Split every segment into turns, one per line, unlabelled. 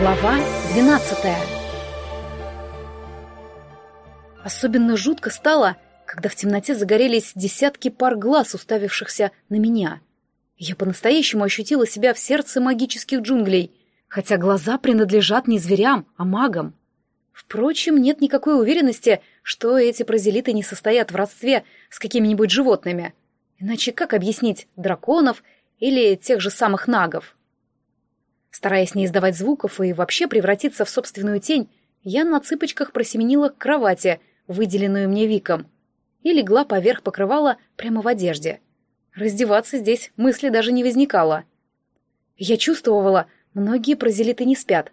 Глава 12 Особенно жутко стало, когда в темноте загорелись десятки пар глаз, уставившихся на меня. Я по-настоящему ощутила себя в сердце магических джунглей, хотя глаза принадлежат не зверям, а магам. Впрочем, нет никакой уверенности, что эти прозелиты не состоят в родстве с какими-нибудь животными. Иначе как объяснить драконов или тех же самых нагов? Стараясь не издавать звуков и вообще превратиться в собственную тень, я на цыпочках просеменила к кровати, выделенную мне Виком, и легла поверх покрывала прямо в одежде. Раздеваться здесь мысли даже не возникало. Я чувствовала, многие прозелиты не спят.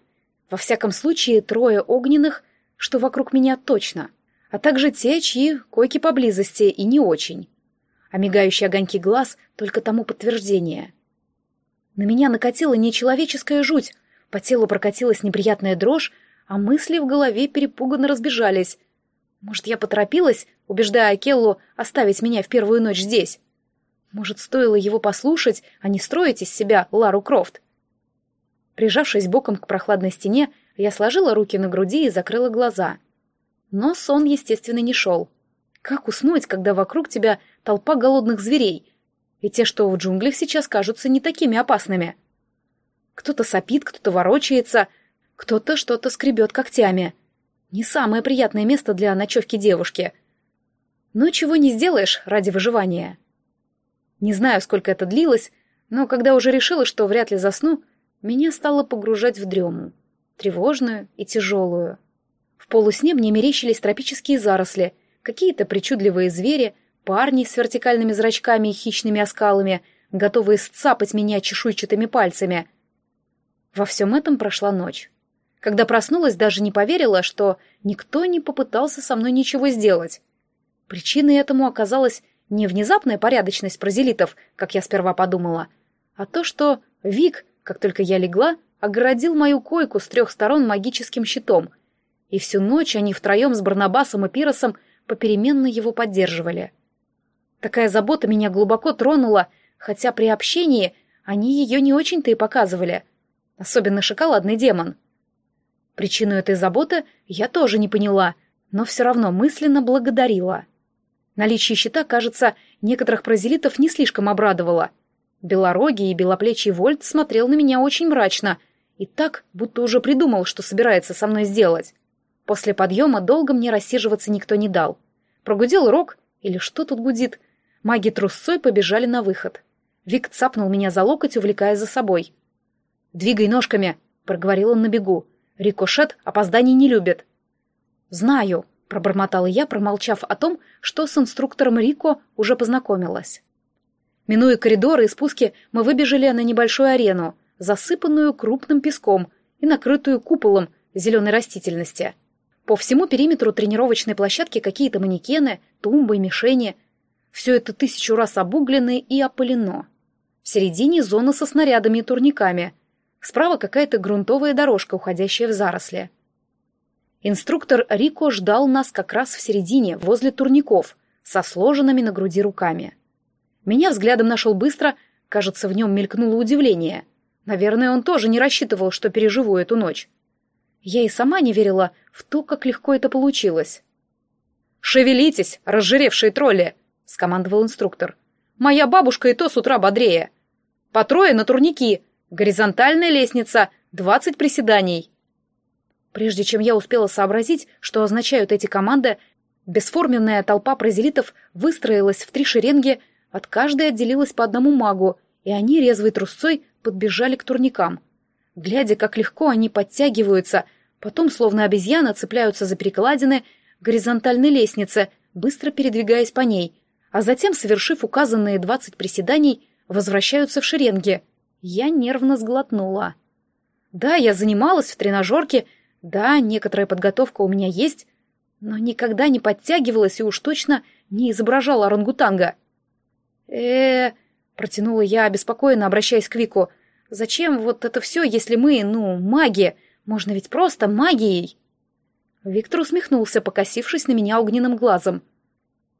Во всяком случае, трое огненных, что вокруг меня точно, а также те, чьи койки поблизости и не очень. А мигающие огоньки глаз — только тому подтверждение — на меня накатила нечеловеческая жуть, по телу прокатилась неприятная дрожь, а мысли в голове перепуганно разбежались. Может, я поторопилась, убеждая Акеллу оставить меня в первую ночь здесь? Может, стоило его послушать, а не строить из себя Лару Крофт? Прижавшись боком к прохладной стене, я сложила руки на груди и закрыла глаза. Но сон, естественно, не шел. Как уснуть, когда вокруг тебя толпа голодных зверей, и те, что в джунглях сейчас кажутся не такими опасными. Кто-то сопит, кто-то ворочается, кто-то что-то скребет когтями. Не самое приятное место для ночевки девушки. Но чего не сделаешь ради выживания. Не знаю, сколько это длилось, но когда уже решила, что вряд ли засну, меня стало погружать в дрему. Тревожную и тяжелую. В полусне мне мерещились тропические заросли, какие-то причудливые звери — Парни с вертикальными зрачками и хищными оскалами, готовые сцапать меня чешуйчатыми пальцами. Во всем этом прошла ночь. Когда проснулась, даже не поверила, что никто не попытался со мной ничего сделать. Причиной этому оказалась не внезапная порядочность прозелитов, как я сперва подумала, а то, что Вик, как только я легла, огородил мою койку с трех сторон магическим щитом, и всю ночь они втроем с Барнабасом и Пиросом попеременно его поддерживали. Такая забота меня глубоко тронула, хотя при общении они ее не очень-то и показывали. Особенно шоколадный демон. Причину этой заботы я тоже не поняла, но все равно мысленно благодарила. Наличие щита, кажется, некоторых прозелитов не слишком обрадовало. Белорогий и белоплечий Вольт смотрел на меня очень мрачно и так, будто уже придумал, что собирается со мной сделать. После подъема долго мне рассиживаться никто не дал. Прогудел рог, или что тут гудит, Маги трусцой побежали на выход. Вик цапнул меня за локоть, увлекая за собой. «Двигай ножками», — проговорил он на бегу. «Рикошет опозданий не любит». «Знаю», — пробормотала я, промолчав о том, что с инструктором Рико уже познакомилась. Минуя коридоры и спуски, мы выбежали на небольшую арену, засыпанную крупным песком и накрытую куполом зеленой растительности. По всему периметру тренировочной площадки какие-то манекены, тумбы, мишени — все это тысячу раз обуглено и опылено. В середине зона со снарядами и турниками. Справа какая-то грунтовая дорожка, уходящая в заросли. Инструктор Рико ждал нас как раз в середине, возле турников, со сложенными на груди руками. Меня взглядом нашел быстро, кажется, в нем мелькнуло удивление. Наверное, он тоже не рассчитывал, что переживу эту ночь. Я и сама не верила в то, как легко это получилось. «Шевелитесь, разжиревшие тролли!» — скомандовал инструктор. «Моя бабушка и то с утра бодрее. По трое на турники, горизонтальная лестница, двадцать приседаний». Прежде чем я успела сообразить, что означают эти команды, бесформенная толпа прозелитов выстроилась в три шеренги, от каждой отделилась по одному магу, и они резвой трусцой подбежали к турникам. Глядя, как легко они подтягиваются, потом, словно обезьяна, цепляются за перекладины горизонтальной лестницы, быстро передвигаясь по ней, а затем, совершив указанные двадцать приседаний, возвращаются в шеренги. Я нервно сглотнула. Да, я занималась в тренажерке, да, некоторая подготовка у меня есть, но никогда не подтягивалась и уж точно не изображала орангутанга. э, -э протянула я, обеспокоенно обращаясь к Вику. «Зачем вот это все, если мы, ну, маги? Можно ведь просто магией!» Виктор усмехнулся, покосившись на меня огненным глазом.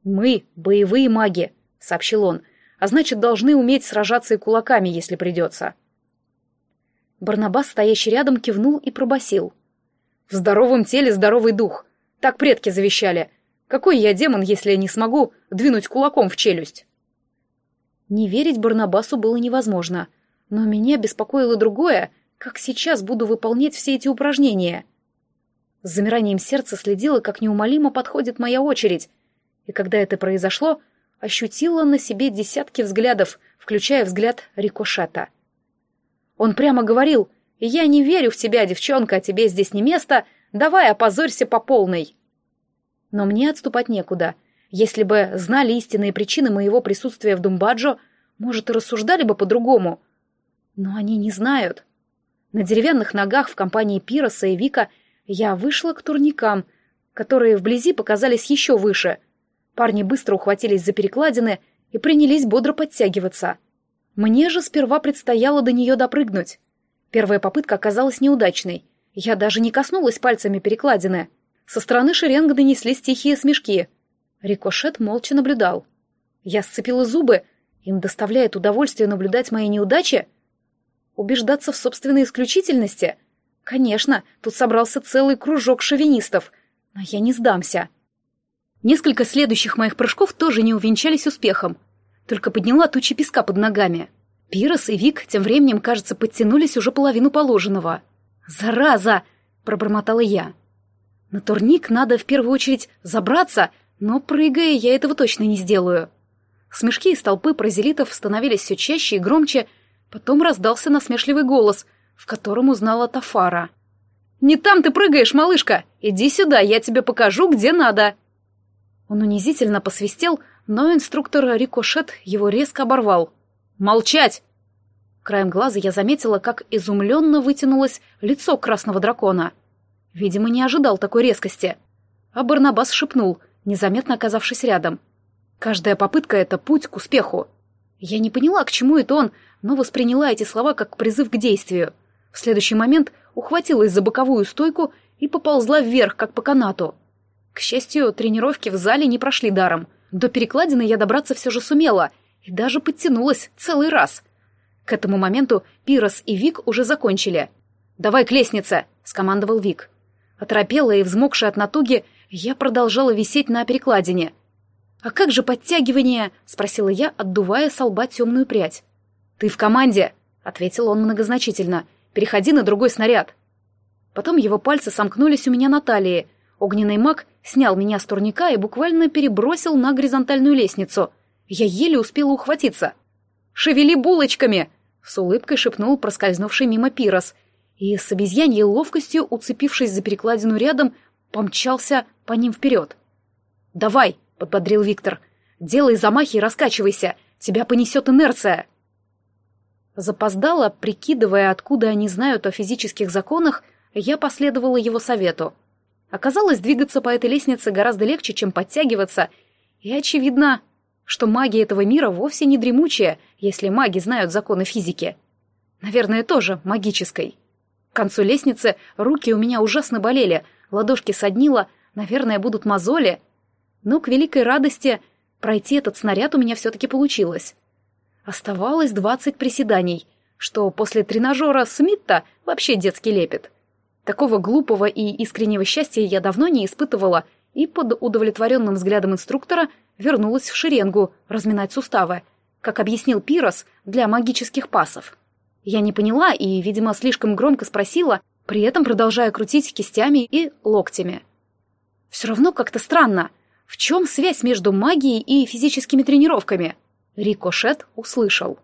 «Мы — боевые маги», — сообщил он, «а значит, должны уметь сражаться и кулаками, если придется». Барнабас, стоящий рядом, кивнул и пробасил. «В здоровом теле здоровый дух. Так предки завещали. Какой я демон, если я не смогу двинуть кулаком в челюсть?» Не верить Барнабасу было невозможно, но меня беспокоило другое, как сейчас буду выполнять все эти упражнения. С замиранием сердца следила, как неумолимо подходит моя очередь, и когда это произошло, ощутила на себе десятки взглядов, включая взгляд рикошета. Он прямо говорил, «Я не верю в тебя, девчонка, а тебе здесь не место, давай опозорься по полной». Но мне отступать некуда. Если бы знали истинные причины моего присутствия в Думбаджо, может, и рассуждали бы по-другому. Но они не знают. На деревянных ногах в компании Пироса и Вика я вышла к турникам, которые вблизи показались еще выше. Парни быстро ухватились за перекладины и принялись бодро подтягиваться. Мне же сперва предстояло до нее допрыгнуть. Первая попытка оказалась неудачной. Я даже не коснулась пальцами перекладины. Со стороны шеренга донеслись тихие смешки. Рикошет молча наблюдал. Я сцепила зубы. Им доставляет удовольствие наблюдать мои неудачи? Убеждаться в собственной исключительности? Конечно, тут собрался целый кружок шовинистов. Но я не сдамся. Несколько следующих моих прыжков тоже не увенчались успехом. Только подняла тучи песка под ногами. Пирос и Вик тем временем, кажется, подтянулись уже половину положенного. «Зараза!» — пробормотала я. На турник надо в первую очередь забраться, но, прыгая, я этого точно не сделаю. Смешки из толпы прозелитов становились все чаще и громче, Потом раздался насмешливый голос, в котором узнала Тафара. «Не там ты прыгаешь, малышка! Иди сюда, я тебе покажу, где надо!» Он унизительно посвистел, но инструктор Рикошет его резко оборвал. «Молчать!» Краем глаза я заметила, как изумленно вытянулось лицо красного дракона. Видимо, не ожидал такой резкости. А Барнабас шепнул, незаметно оказавшись рядом. «Каждая попытка — это путь к успеху». Я не поняла, к чему это он, но восприняла эти слова как призыв к действию. В следующий момент ухватилась за боковую стойку и поползла вверх, как по канату. К счастью, тренировки в зале не прошли даром. До перекладины я добраться все же сумела и даже подтянулась целый раз. К этому моменту Пирос и Вик уже закончили. «Давай к лестнице!» — скомандовал Вик. Оторопелая и взмокшая от натуги, я продолжала висеть на перекладине. «А как же подтягивание?» — спросила я, отдувая со лба темную прядь. «Ты в команде!» — ответил он многозначительно. «Переходи на другой снаряд!» Потом его пальцы сомкнулись у меня на талии. Огненный маг снял меня с турника и буквально перебросил на горизонтальную лестницу. Я еле успела ухватиться. «Шевели булочками!» — с улыбкой шепнул проскользнувший мимо пирос. И с обезьяньей ловкостью, уцепившись за перекладину рядом, помчался по ним вперед. «Давай!» — подбодрил Виктор. «Делай замахи и раскачивайся! Тебя понесет инерция!» Запоздала, прикидывая, откуда они знают о физических законах, я последовала его совету. Оказалось, двигаться по этой лестнице гораздо легче, чем подтягиваться, и очевидно, что магия этого мира вовсе не дремучая, если маги знают законы физики. Наверное, тоже магической. К концу лестницы руки у меня ужасно болели, ладошки соднило, наверное, будут мозоли. Но к великой радости пройти этот снаряд у меня все-таки получилось. Оставалось двадцать приседаний, что после тренажера Смитта вообще детский лепет. Такого глупого и искреннего счастья я давно не испытывала и под удовлетворенным взглядом инструктора вернулась в шеренгу разминать суставы, как объяснил Пирос для магических пасов. Я не поняла и, видимо, слишком громко спросила, при этом продолжая крутить кистями и локтями. Все равно как-то странно. В чем связь между магией и физическими тренировками? Рикошет услышал.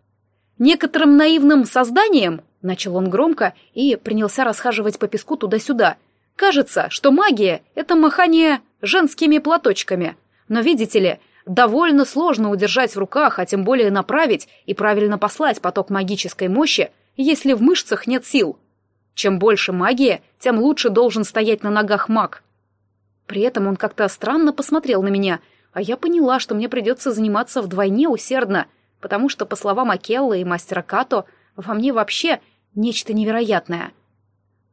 «Некоторым наивным созданием», — начал он громко и принялся расхаживать по песку туда-сюда, «кажется, что магия — это махание женскими платочками. Но, видите ли, довольно сложно удержать в руках, а тем более направить и правильно послать поток магической мощи, если в мышцах нет сил. Чем больше магия, тем лучше должен стоять на ногах маг». При этом он как-то странно посмотрел на меня — а я поняла, что мне придется заниматься вдвойне усердно, потому что, по словам Акелла и мастера Като, во мне вообще нечто невероятное.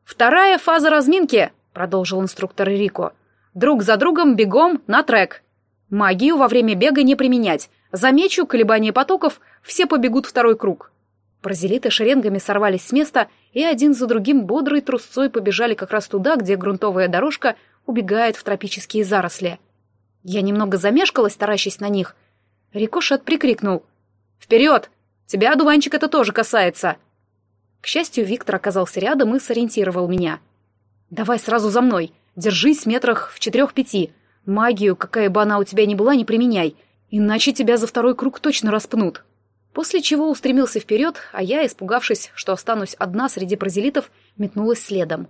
«Вторая фаза разминки», — продолжил инструктор Рико. «Друг за другом бегом на трек. Магию во время бега не применять. Замечу колебания потоков, все побегут второй круг. Бразилиты шеренгами сорвались с места и один за другим бодрой трусцой побежали как раз туда, где грунтовая дорожка убегает в тропические заросли. Я немного замешкалась, таращась на них. Рикошет прикрикнул. «Вперед! Тебя, одуванчик, это тоже касается!» К счастью, Виктор оказался рядом и сориентировал меня. «Давай сразу за мной. Держись метрах в четырех-пяти. Магию, какая бы она у тебя ни была, не применяй, иначе тебя за второй круг точно распнут». После чего устремился вперед, а я, испугавшись, что останусь одна среди бразилитов, метнулась следом.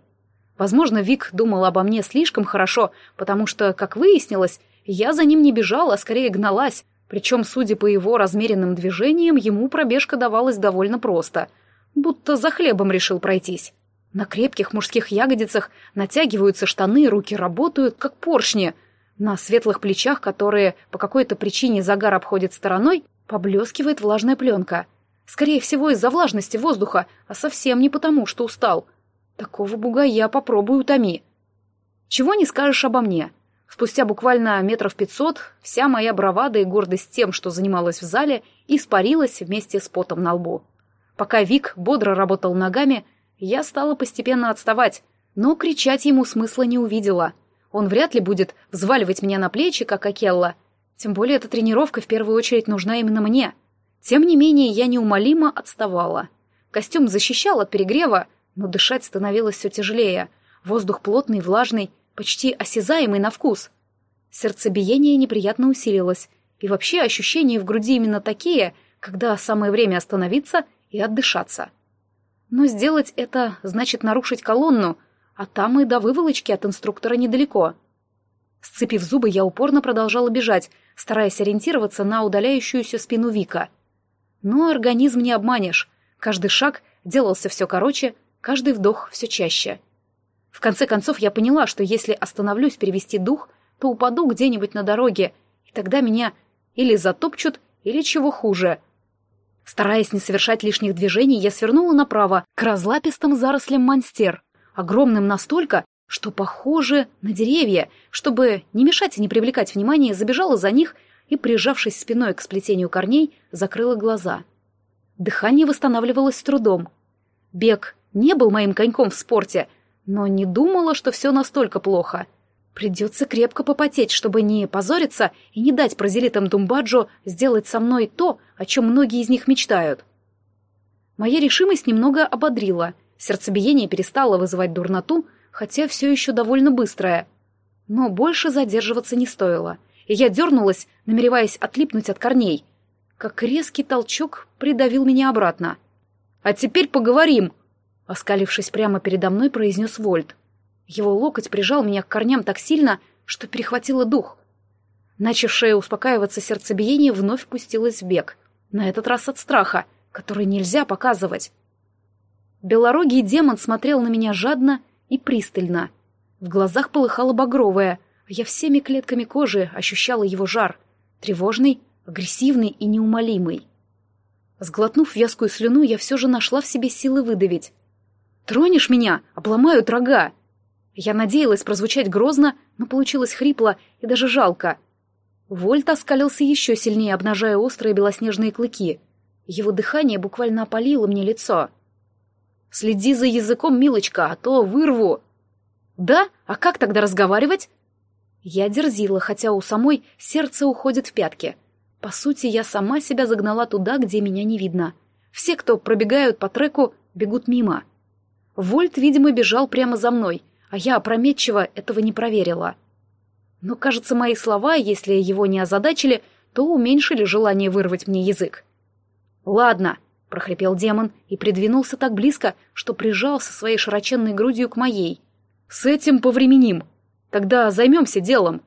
Возможно, Вик думал обо мне слишком хорошо, потому что, как выяснилось, я за ним не бежала, а скорее гналась, причем, судя по его размеренным движениям, ему пробежка давалась довольно просто, будто за хлебом решил пройтись. На крепких мужских ягодицах натягиваются штаны, руки работают, как поршни. На светлых плечах, которые по какой-то причине загар обходит стороной, Поблескивает влажная пленка. Скорее всего, из-за влажности воздуха, а совсем не потому, что устал. Такого бугая попробую утоми. Чего не скажешь обо мне. Спустя буквально метров пятьсот вся моя бравада и гордость тем, что занималась в зале, испарилась вместе с потом на лбу. Пока Вик бодро работал ногами, я стала постепенно отставать, но кричать ему смысла не увидела. Он вряд ли будет взваливать меня на плечи, как Акелла, тем более эта тренировка в первую очередь нужна именно мне. Тем не менее, я неумолимо отставала. Костюм защищал от перегрева, но дышать становилось все тяжелее. Воздух плотный, влажный, почти осязаемый на вкус. Сердцебиение неприятно усилилось, и вообще ощущения в груди именно такие, когда самое время остановиться и отдышаться. Но сделать это значит нарушить колонну, а там и до выволочки от инструктора недалеко. Сцепив зубы, я упорно продолжала бежать, стараясь ориентироваться на удаляющуюся спину Вика. Но организм не обманешь. Каждый шаг делался все короче, каждый вдох все чаще. В конце концов я поняла, что если остановлюсь перевести дух, то упаду где-нибудь на дороге, и тогда меня или затопчут, или чего хуже. Стараясь не совершать лишних движений, я свернула направо, к разлапистым зарослям монстер, огромным настолько, что похоже на деревья, чтобы не мешать и не привлекать внимания, забежала за них и, прижавшись спиной к сплетению корней, закрыла глаза. Дыхание восстанавливалось с трудом. Бег не был моим коньком в спорте, но не думала, что все настолько плохо. Придется крепко попотеть, чтобы не позориться и не дать прозелитам Думбаджо сделать со мной то, о чем многие из них мечтают. Моя решимость немного ободрила, сердцебиение перестало вызывать дурноту, хотя все еще довольно быстрая. Но больше задерживаться не стоило, и я дернулась, намереваясь отлипнуть от корней. Как резкий толчок придавил меня обратно. «А теперь поговорим!» Оскалившись прямо передо мной, произнес Вольт. Его локоть прижал меня к корням так сильно, что перехватило дух. Начавшее успокаиваться сердцебиение вновь пустилось в бег. На этот раз от страха, который нельзя показывать. Белорогий демон смотрел на меня жадно и пристально. В глазах полыхало багровое, а я всеми клетками кожи ощущала его жар, тревожный, агрессивный и неумолимый. Сглотнув вязкую слюну, я все же нашла в себе силы выдавить. «Тронешь меня? Обломают рога!» Я надеялась прозвучать грозно, но получилось хрипло и даже жалко. Вольт оскалился еще сильнее, обнажая острые белоснежные клыки. Его дыхание буквально опалило мне лицо. Следи за языком, милочка, а то вырву. Да? А как тогда разговаривать? Я дерзила, хотя у самой сердце уходит в пятки. По сути, я сама себя загнала туда, где меня не видно. Все, кто пробегают по треку, бегут мимо. Вольт, видимо, бежал прямо за мной, а я опрометчиво этого не проверила. Но, кажется, мои слова, если его не озадачили, то уменьшили желание вырвать мне язык. «Ладно», прохрипел демон и придвинулся так близко, что прижался своей широченной грудью к моей. «С этим повременим. Тогда займемся делом».